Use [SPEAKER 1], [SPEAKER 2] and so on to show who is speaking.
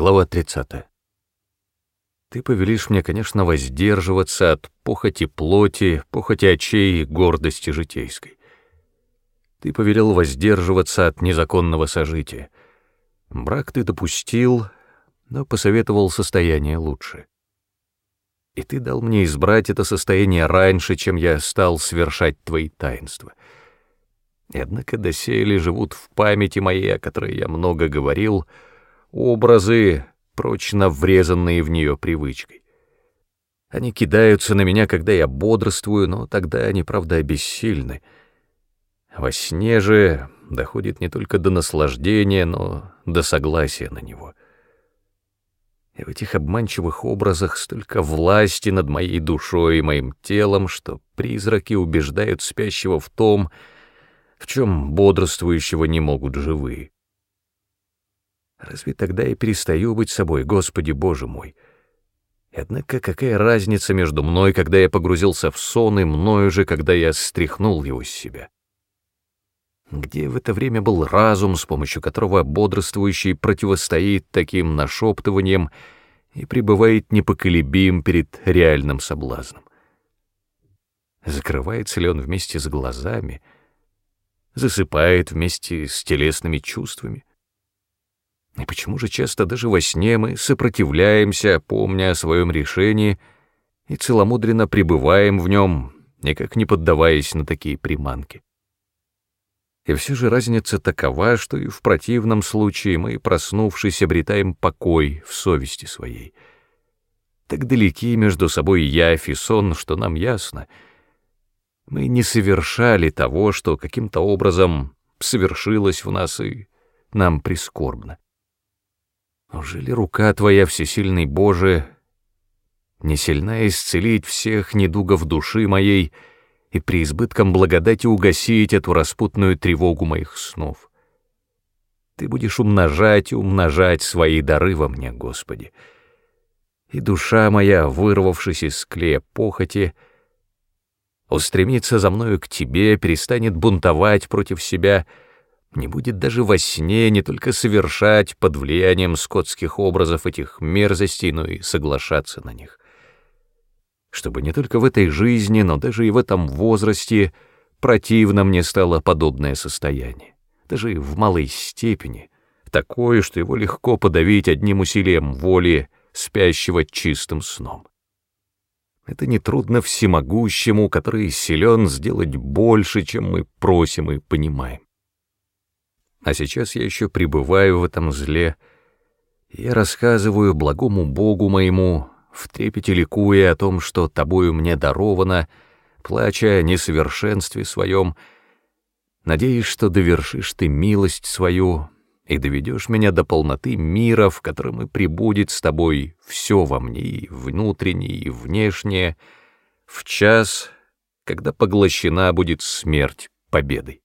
[SPEAKER 1] Глава 30. Ты повелишь мне, конечно, воздерживаться от похоти плоти, похоти очей и гордости житейской. Ты повелел воздерживаться от незаконного сожития. Брак ты допустил, но посоветовал состояние лучше. И ты дал мне избрать это состояние раньше, чем я стал совершать твои таинства. И однако доселе живут в памяти моей, о которой я много говорил, образы, прочно врезанные в нее привычкой. Они кидаются на меня, когда я бодрствую, но тогда они, правда, бессильны. Во сне же доходит не только до наслаждения, но до согласия на него. И в этих обманчивых образах столько власти над моей душой и моим телом, что призраки убеждают спящего в том, в чем бодрствующего не могут живые. Разве тогда я перестаю быть собой, Господи Боже мой? И однако какая разница между мной, когда я погрузился в сон, и мною же, когда я стряхнул его с себя? Где в это время был разум, с помощью которого бодрствующий противостоит таким нашептываниям и пребывает непоколебим перед реальным соблазном? Закрывается ли он вместе с глазами, засыпает вместе с телесными чувствами? И почему же часто даже во сне мы сопротивляемся, помня о своем решении, и целомудренно пребываем в нем, никак не поддаваясь на такие приманки? И все же разница такова, что и в противном случае мы, проснувшись, обретаем покой в совести своей. Так далеки между собой явь и сон, что нам ясно. Мы не совершали того, что каким-то образом совершилось в нас, и нам прискорбно. Неужели рука Твоя, всесильный Боже, не сильна исцелить всех недугов души моей и при избытком благодати угасить эту распутную тревогу моих снов? Ты будешь умножать и умножать свои дары во мне, Господи. И душа моя, вырвавшись из клея похоти, устремится за мною к Тебе, перестанет бунтовать против себя — не будет даже во сне не только совершать под влиянием скотских образов этих мерзостей, но и соглашаться на них. Чтобы не только в этой жизни, но даже и в этом возрасте противно мне стало подобное состояние, даже в малой степени, такое, что его легко подавить одним усилием воли спящего чистым сном. Это нетрудно всемогущему, который силен сделать больше, чем мы просим и понимаем. А сейчас я еще пребываю в этом зле. Я рассказываю благому Богу моему, в трепете ликуя о том, что тобою мне даровано, плача о несовершенстве своем, надеясь, что довершишь ты милость свою и доведешь меня до полноты мира, в котором и пребудет с тобой все во мне, и внутреннее, и внешнее, в час, когда поглощена будет смерть победой.